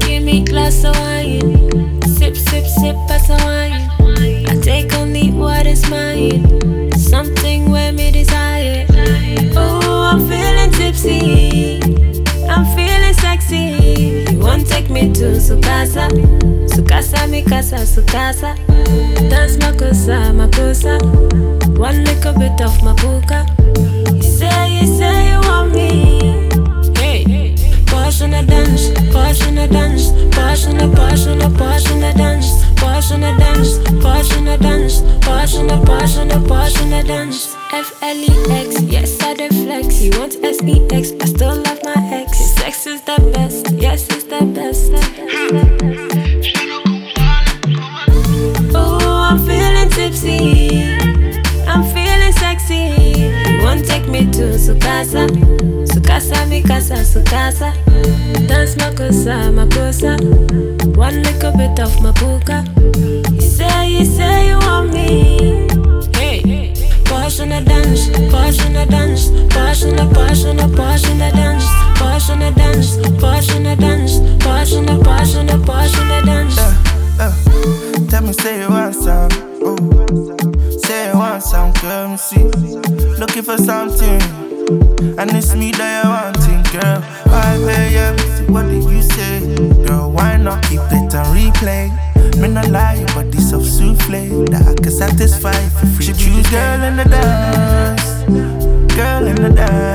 Give me glass of wine. Sip, sip, sip, pass of wine. To Sukasa? Sukasa, mi casa, Sukasa. Dance my cosa. One little bit of my buka. You say, you say you want me. Hey, portion of dance, portion of dance, portion of portion of portion of dance, portion of dance, portion of dance, portion of portion of portion of dance. F L E X, yes I me to Sukasa. Sukasa, mi casa, Sukasa. Dance my cosa, my cosa. One little bit of my puka. You say, you say you want me. Hey, portion of dance, portion of dance, portion of portion of portion of dance, portion of dance, portion of dance, portion of portion of portion of dance. Uh, tell me say you want some. Ooh. Say you want some, girl. See. Looking for something. And it's me that you wanting, girl. Why pay you? What did you say? Girl, why not keep it on replay? Me not lie, but this of souffle that I can satisfy for. She choose girl in the dance, girl in the dance.